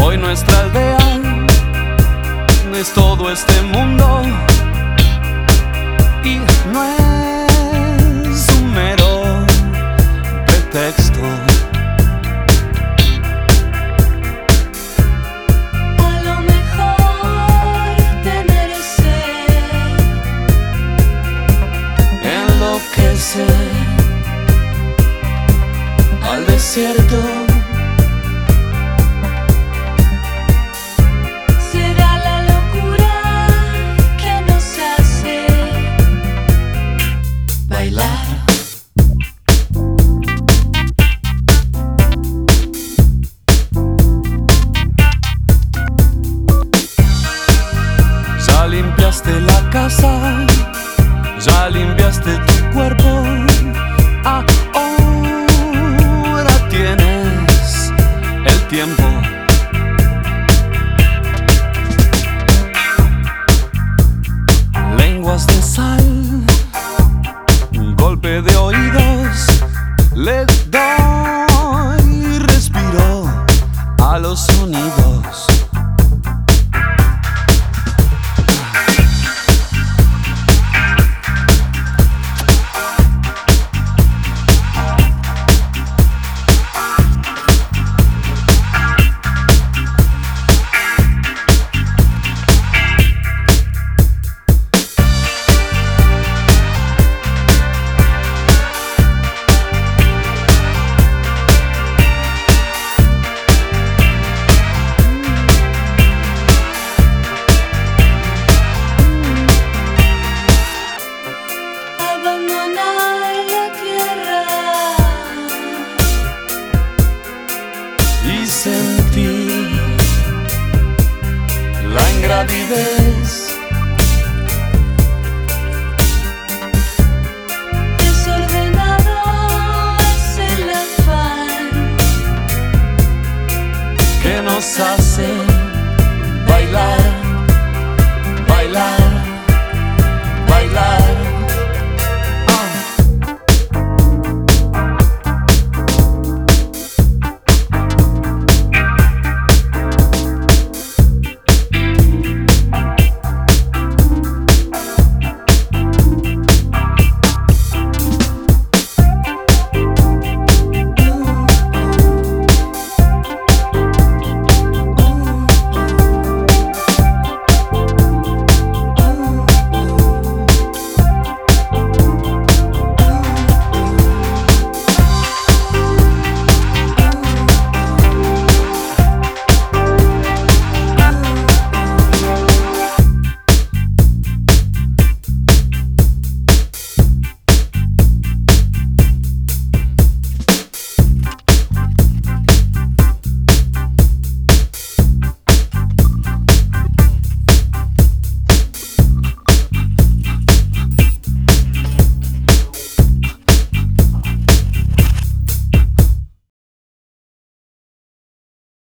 Hoy nuestra aldea es todo este mundo y no es un mero pretexto. Desierto. será la locura que nos hace bailar. Ya limpiaste la casa, ya limpiaste avidez. Desordenados el afán que nos hace.